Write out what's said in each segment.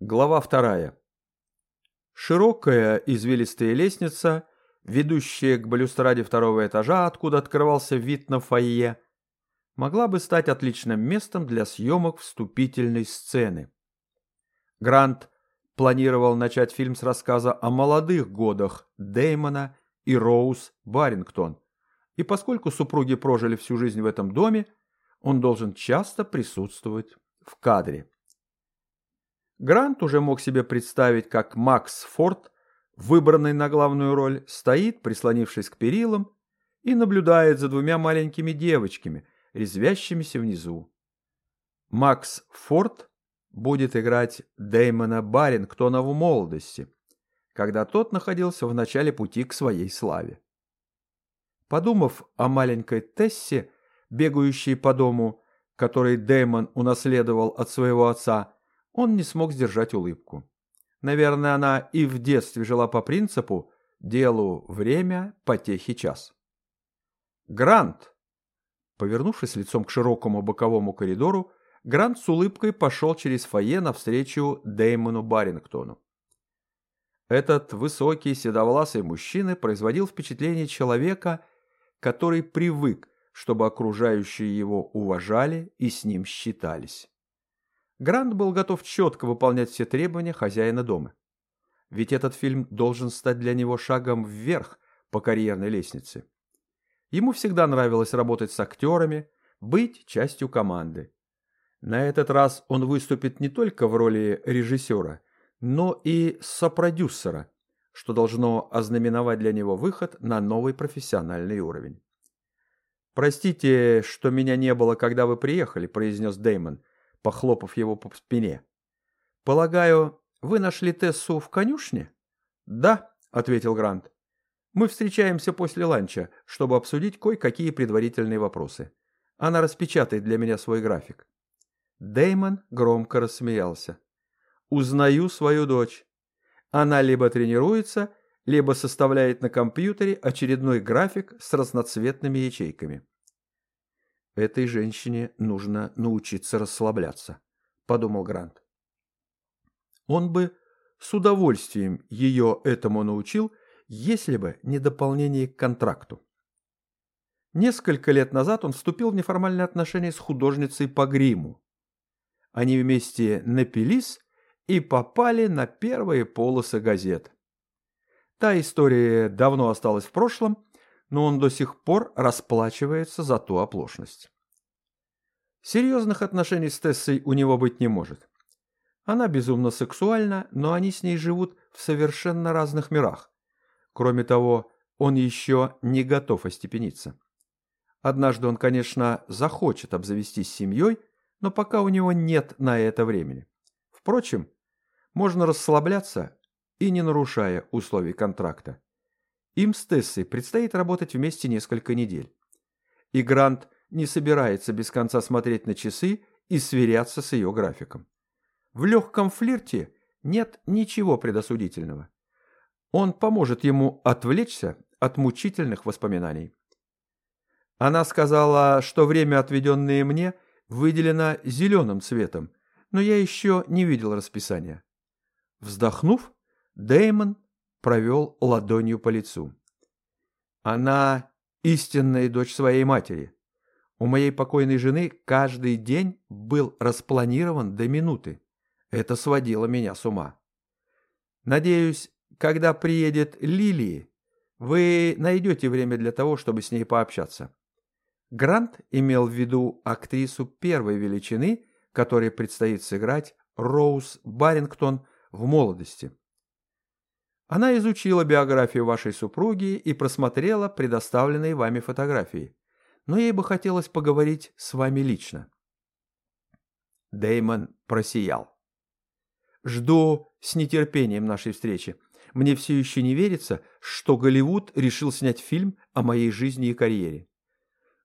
Глава вторая. Широкая извилистая лестница, ведущая к балюстраде второго этажа, откуда открывался вид на фойе, могла бы стать отличным местом для съемок вступительной сцены. Грант планировал начать фильм с рассказа о молодых годах Дэймона и Роуз Барингтон, и поскольку супруги прожили всю жизнь в этом доме, он должен часто присутствовать в кадре. Грант уже мог себе представить, как Макс Форд, выбранный на главную роль, стоит, прислонившись к перилам, и наблюдает за двумя маленькими девочками, резвящимися внизу. Макс Форд будет играть Дэймона Барингтона в молодости, когда тот находился в начале пути к своей славе. Подумав о маленькой Тессе, бегающей по дому, который Дэймон унаследовал от своего отца, он не смог сдержать улыбку. Наверное, она и в детстве жила по принципу «делу время, потехи час». «Грант!» Повернувшись лицом к широкому боковому коридору, Грант с улыбкой пошел через фойе навстречу Дэймону Барингтону. Этот высокий седовласый мужчина производил впечатление человека, который привык, чтобы окружающие его уважали и с ним считались. Грант был готов четко выполнять все требования хозяина дома. Ведь этот фильм должен стать для него шагом вверх по карьерной лестнице. Ему всегда нравилось работать с актерами, быть частью команды. На этот раз он выступит не только в роли режиссера, но и сопродюсера, что должно ознаменовать для него выход на новый профессиональный уровень. «Простите, что меня не было, когда вы приехали», – произнес Дэймон – похлопав его по спине. «Полагаю, вы нашли Тессу в конюшне?» «Да», — ответил Грант. «Мы встречаемся после ланча, чтобы обсудить кое-какие предварительные вопросы. Она распечатает для меня свой график». Дэймон громко рассмеялся. «Узнаю свою дочь. Она либо тренируется, либо составляет на компьютере очередной график с разноцветными ячейками. Этой женщине нужно научиться расслабляться, подумал Грант. Он бы с удовольствием ее этому научил, если бы не дополнение к контракту. Несколько лет назад он вступил в неформальные отношения с художницей по гриму. Они вместе напились и попали на первые полосы газет. Та история давно осталась в прошлом, но он до сих пор расплачивается за ту оплошность. Серьезных отношений с Тессой у него быть не может. Она безумно сексуальна, но они с ней живут в совершенно разных мирах. Кроме того, он еще не готов остепениться. Однажды он, конечно, захочет обзавестись семьей, но пока у него нет на это времени. Впрочем, можно расслабляться и не нарушая условий контракта. Им с Тессой предстоит работать вместе несколько недель. И Грант не собирается без конца смотреть на часы и сверяться с ее графиком. В легком флирте нет ничего предосудительного. Он поможет ему отвлечься от мучительных воспоминаний. Она сказала, что время, отведенное мне, выделено зеленым цветом, но я еще не видел расписания. Вздохнув, Дэймон провел ладонью по лицу. Она истинная дочь своей матери. У моей покойной жены каждый день был распланирован до минуты. Это сводило меня с ума. Надеюсь, когда приедет Лили, вы найдете время для того, чтобы с ней пообщаться. Грант имел в виду актрису первой величины, которой предстоит сыграть Роуз Барингтон в молодости. Она изучила биографию вашей супруги и просмотрела предоставленные вами фотографии. Но ей бы хотелось поговорить с вами лично. Деймон просиял. Жду с нетерпением нашей встречи. Мне все еще не верится, что Голливуд решил снять фильм о моей жизни и карьере.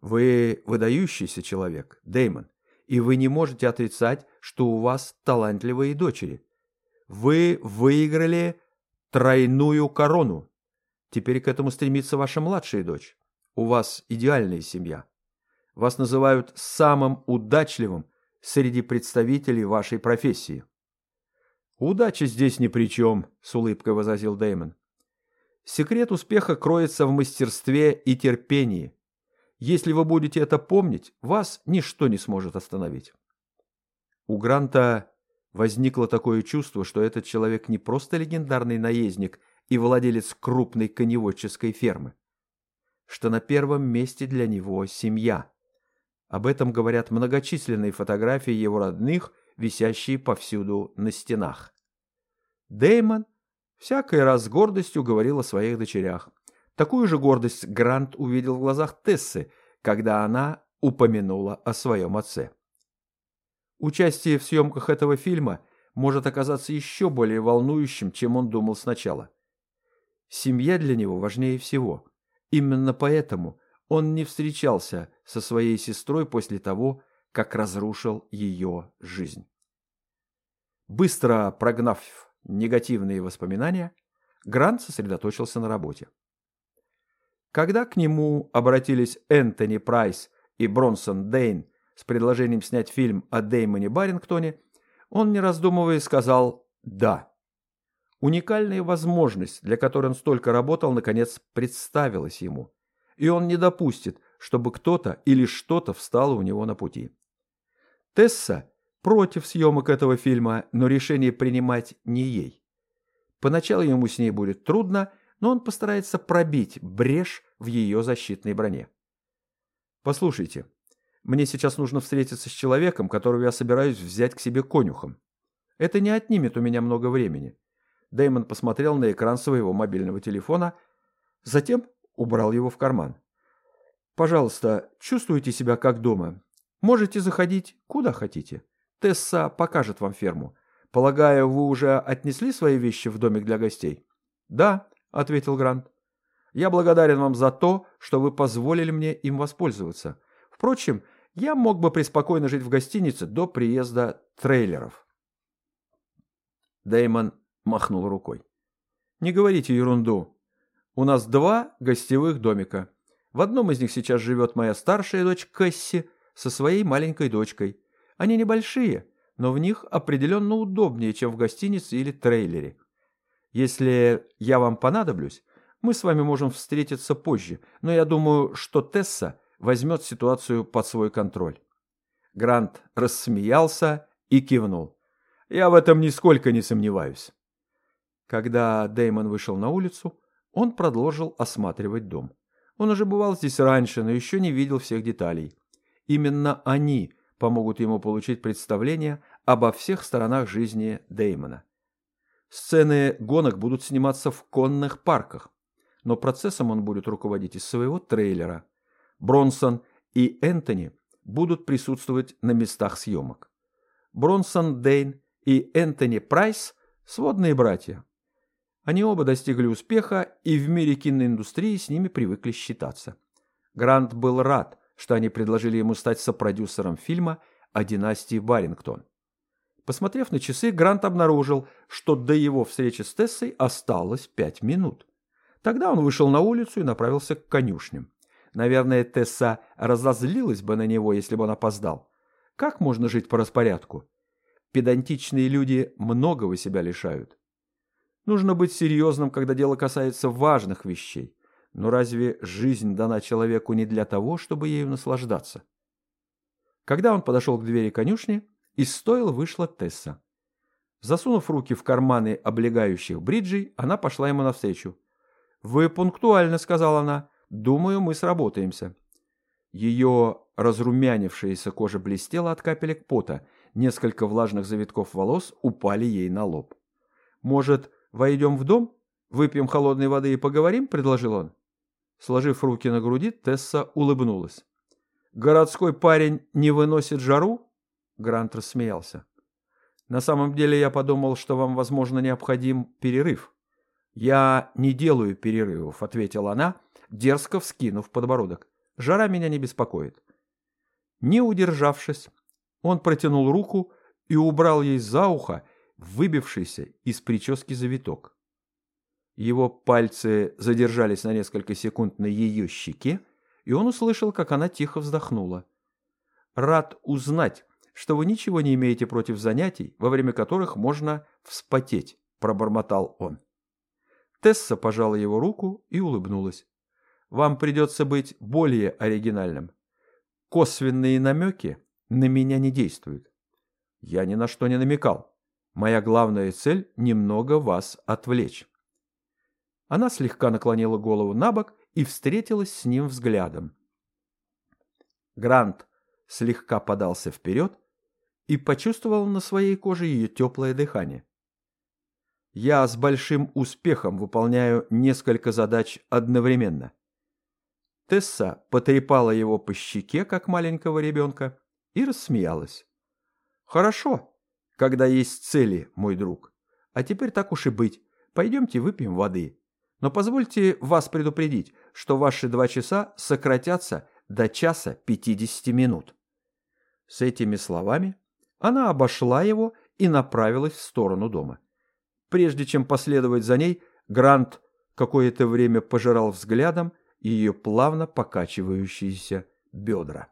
Вы выдающийся человек, Деймон, и вы не можете отрицать, что у вас талантливые дочери. Вы выиграли тройную корону. Теперь к этому стремится ваша младшая дочь. У вас идеальная семья. Вас называют самым удачливым среди представителей вашей профессии. «Удача здесь ни при чем», — с улыбкой возразил Дэймон. «Секрет успеха кроется в мастерстве и терпении. Если вы будете это помнить, вас ничто не сможет остановить». У Гранта возникло такое чувство, что этот человек не просто легендарный наездник и владелец крупной коневодческой фермы, что на первом месте для него семья. Об этом говорят многочисленные фотографии его родных висящие повсюду на стенах. Деймон всякий раз с гордостью говорил о своих дочерях. Такую же гордость Грант увидел в глазах Тессы, когда она упомянула о своем отце. Участие в съемках этого фильма может оказаться еще более волнующим, чем он думал сначала. Семья для него важнее всего. Именно поэтому он не встречался со своей сестрой после того, как разрушил ее жизнь. Быстро прогнав негативные воспоминания, Грант сосредоточился на работе. Когда к нему обратились Энтони Прайс и Бронсон Дейн с предложением снять фильм о Деймоне Барингтоне, он, не раздумывая, сказал «да». Уникальная возможность, для которой он столько работал, наконец представилась ему, и он не допустит, чтобы кто-то или что-то встало у него на пути. Тесса против съемок этого фильма, но решение принимать не ей. Поначалу ему с ней будет трудно, но он постарается пробить брешь в ее защитной броне. «Послушайте, мне сейчас нужно встретиться с человеком, которого я собираюсь взять к себе конюхом. Это не отнимет у меня много времени». Дэймон посмотрел на экран своего мобильного телефона, затем убрал его в карман. «Пожалуйста, чувствуйте себя как дома. Можете заходить куда хотите. Тесса покажет вам ферму. Полагаю, вы уже отнесли свои вещи в домик для гостей? Да, ответил Грант. Я благодарен вам за то, что вы позволили мне им воспользоваться. Впрочем, я мог бы преспокойно жить в гостинице до приезда трейлеров. Дэймон махнул рукой. Не говорите ерунду. У нас два гостевых домика. В одном из них сейчас живет моя старшая дочь Кэсси со своей маленькой дочкой. Они небольшие, но в них определенно удобнее, чем в гостинице или трейлере. Если я вам понадоблюсь, мы с вами можем встретиться позже, но я думаю, что Тесса возьмет ситуацию под свой контроль. Грант рассмеялся и кивнул. Я в этом нисколько не сомневаюсь. Когда Дэймон вышел на улицу, он продолжил осматривать дом. Он уже бывал здесь раньше, но еще не видел всех деталей. Именно они помогут ему получить представление обо всех сторонах жизни Деймона. Сцены гонок будут сниматься в конных парках, но процессом он будет руководить из своего трейлера. Бронсон и Энтони будут присутствовать на местах съемок. Бронсон Дейн и Энтони Прайс – сводные братья. Они оба достигли успеха, и в мире киноиндустрии с ними привыкли считаться. Грант был рад, что они предложили ему стать сопродюсером фильма о династии Барингтон. Посмотрев на часы, Грант обнаружил, что до его встречи с Тессой осталось пять минут. Тогда он вышел на улицу и направился к конюшням. Наверное, Тесса разозлилась бы на него, если бы он опоздал. Как можно жить по распорядку? Педантичные люди многого себя лишают. Нужно быть серьезным, когда дело касается важных вещей. Но разве жизнь дана человеку не для того, чтобы ею наслаждаться? Когда он подошел к двери конюшни, из стойла вышла Тесса. Засунув руки в карманы облегающих бриджей, она пошла ему навстречу. «Вы пунктуально», — сказала она. «Думаю, мы сработаемся». Ее разрумянившаяся кожа блестела от капелек пота, несколько влажных завитков волос упали ей на лоб. «Может, войдем в дом? Выпьем холодной воды и поговорим?» — предложил он. Сложив руки на груди, Тесса улыбнулась. «Городской парень не выносит жару?» Грант рассмеялся. «На самом деле я подумал, что вам, возможно, необходим перерыв». «Я не делаю перерывов», — ответила она, дерзко вскинув подбородок. «Жара меня не беспокоит». Не удержавшись, он протянул руку и убрал ей за ухо выбившийся из прически завиток. Его пальцы задержались на несколько секунд на ее щеке, и он услышал, как она тихо вздохнула. «Рад узнать, что вы ничего не имеете против занятий, во время которых можно вспотеть», – пробормотал он. Тесса пожала его руку и улыбнулась. «Вам придется быть более оригинальным. Косвенные намеки на меня не действуют. Я ни на что не намекал. Моя главная цель – немного вас отвлечь». Она слегка наклонила голову на бок и встретилась с ним взглядом. Грант слегка подался вперед и почувствовал на своей коже ее теплое дыхание. Я с большим успехом выполняю несколько задач одновременно. Тесса потрепала его по щеке, как маленького ребенка, и рассмеялась. «Хорошо, когда есть цели, мой друг. А теперь так уж и быть. Пойдемте выпьем воды. Но позвольте вас предупредить, что ваши два часа сократятся до часа пятидесяти минут». С этими словами она обошла его и направилась в сторону дома. Прежде чем последовать за ней, Грант какое-то время пожирал взглядом ее плавно покачивающиеся бедра.